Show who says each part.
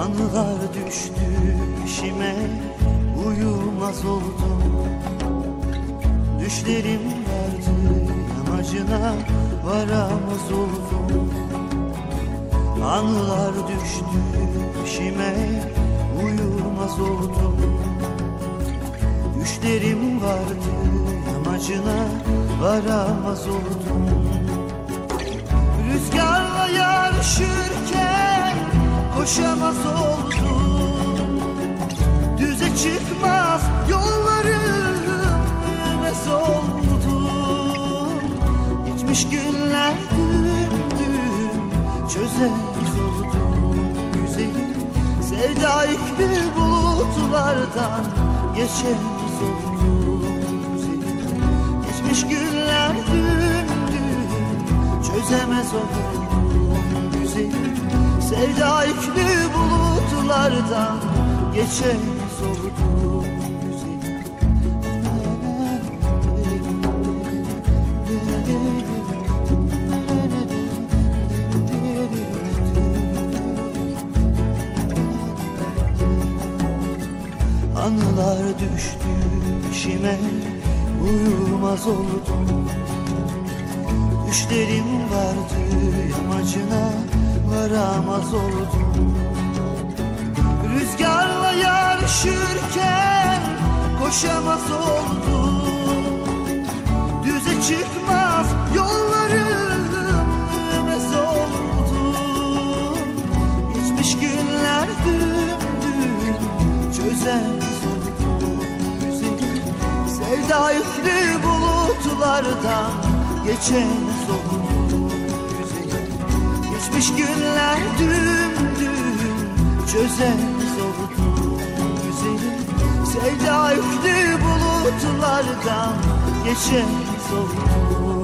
Speaker 1: Anılar düştü işime Uyumaz oldum. Düşlerim vardı yamacına Varamaz oldum. Anılar düştü işime Uyumaz oldum. Düşlerim vardı yamacına Varamaz oldum. Rüzgarla yarışırken koşamaz oldum. Düze çıkmaz yollarım yürümez oldum Geçmiş günler gündüm çözemez oldum. Güzelim sevda yüklü bulutlardan geçemez oldum. Güzelim geçmiş günler gündüm çözemez oldum. Güzelim Sevda yüklü bulutlardan geçemez oldum güzelim Anılar düştü işime Uyumaz oldum. Düşlerim vardı yamacına varamaz oldum. Rüzgarla yarışırken koşamaz oldum. Düze çıkmaz yollarım yürümez oldum. Geçmiş günler dümdüm çözemez oldum sevda yüklü bulutlardan geçemez oldum geçmiş günler dümdüm çözemez oldum Güzelim. Sevda yüklü bulutlardan geçemez oldum